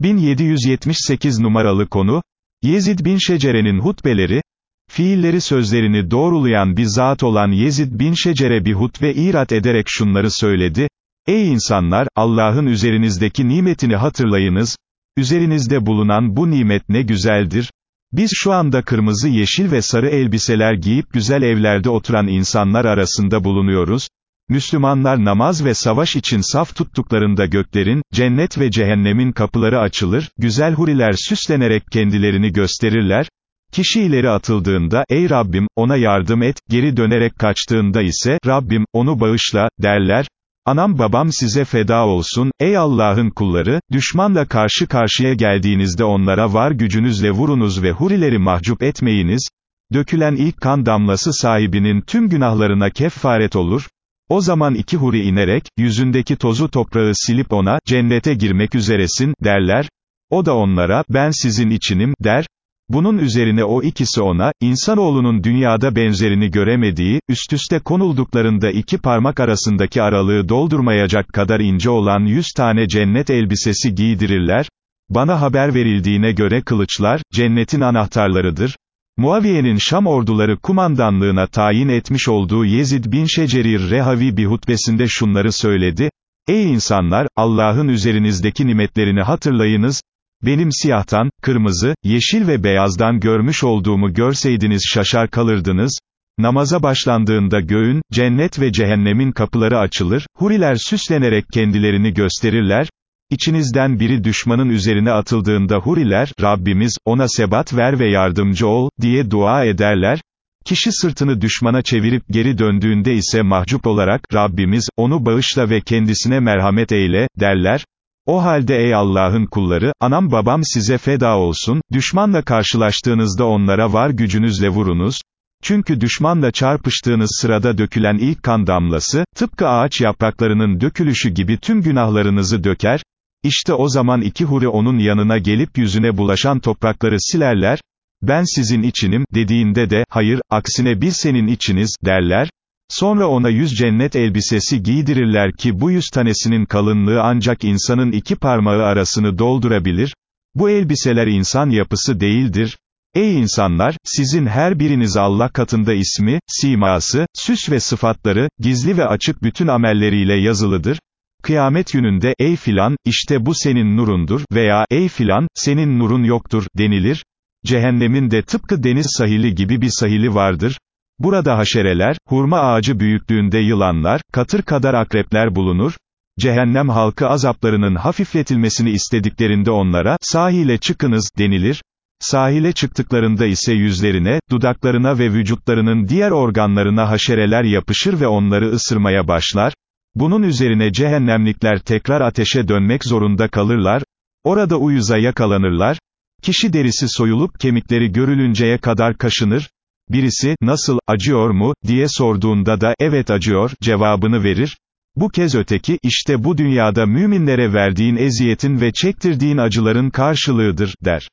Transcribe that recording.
1778 numaralı konu, Yezid bin Şecere'nin hutbeleri, fiilleri sözlerini doğrulayan bir zat olan Yezid bin Şecere bir hutbe irat ederek şunları söyledi, Ey insanlar, Allah'ın üzerinizdeki nimetini hatırlayınız, üzerinizde bulunan bu nimet ne güzeldir, biz şu anda kırmızı yeşil ve sarı elbiseler giyip güzel evlerde oturan insanlar arasında bulunuyoruz, Müslümanlar namaz ve savaş için saf tuttuklarında göklerin, cennet ve cehennemin kapıları açılır, güzel huriler süslenerek kendilerini gösterirler, Kişi ileri atıldığında, ey Rabbim, ona yardım et, geri dönerek kaçtığında ise, Rabbim, onu bağışla, derler, Anam babam size feda olsun, ey Allah'ın kulları, düşmanla karşı karşıya geldiğinizde onlara var gücünüzle vurunuz ve hurileri mahcup etmeyiniz, dökülen ilk kan damlası sahibinin tüm günahlarına kefaret olur, o zaman iki huri inerek, yüzündeki tozu toprağı silip ona, cennete girmek üzeresin, derler, o da onlara, ben sizin içinim, der, bunun üzerine o ikisi ona, insanoğlunun dünyada benzerini göremediği, üst üste konulduklarında iki parmak arasındaki aralığı doldurmayacak kadar ince olan yüz tane cennet elbisesi giydirirler, bana haber verildiğine göre kılıçlar, cennetin anahtarlarıdır, Muaviye'nin Şam orduları kumandanlığına tayin etmiş olduğu Yezid bin Şecerir Rehavi bir hutbesinde şunları söyledi, Ey insanlar, Allah'ın üzerinizdeki nimetlerini hatırlayınız, benim siyahtan, kırmızı, yeşil ve beyazdan görmüş olduğumu görseydiniz şaşar kalırdınız, namaza başlandığında göğün, cennet ve cehennemin kapıları açılır, huriler süslenerek kendilerini gösterirler, İçinizden biri düşmanın üzerine atıldığında huriler, Rabbimiz, ona sebat ver ve yardımcı ol, diye dua ederler, Kişi sırtını düşmana çevirip geri döndüğünde ise mahcup olarak, Rabbimiz, onu bağışla ve kendisine merhamet eyle, derler, o halde ey Allah'ın kulları, anam babam size feda olsun, düşmanla karşılaştığınızda onlara var gücünüzle vurunuz, çünkü düşmanla çarpıştığınız sırada dökülen ilk kan damlası, tıpkı ağaç yapraklarının dökülüşü gibi tüm günahlarınızı döker, işte o zaman iki huri onun yanına gelip yüzüne bulaşan toprakları silerler, ben sizin içinim, dediğinde de, hayır, aksine biz senin içiniz, derler, Sonra ona yüz cennet elbisesi giydirirler ki bu yüz tanesinin kalınlığı ancak insanın iki parmağı arasını doldurabilir, bu elbiseler insan yapısı değildir, Ey insanlar, sizin her biriniz Allah katında ismi, siması, süs ve sıfatları, gizli ve açık bütün amelleriyle yazılıdır, Kıyamet gününde, ey filan, işte bu senin nurundur, veya, ey filan, senin nurun yoktur, denilir, cehennemin de tıpkı deniz sahili gibi bir sahili vardır, Burada haşereler, hurma ağacı büyüklüğünde yılanlar, katır kadar akrepler bulunur, cehennem halkı azaplarının hafifletilmesini istediklerinde onlara, sahile çıkınız, denilir, sahile çıktıklarında ise yüzlerine, dudaklarına ve vücutlarının diğer organlarına haşereler yapışır ve onları ısırmaya başlar, bunun üzerine cehennemlikler tekrar ateşe dönmek zorunda kalırlar, orada uyuza yakalanırlar, kişi derisi soyulup kemikleri görülünceye kadar kaşınır, Birisi, nasıl, acıyor mu, diye sorduğunda da, evet acıyor, cevabını verir. Bu kez öteki, işte bu dünyada müminlere verdiğin eziyetin ve çektirdiğin acıların karşılığıdır, der.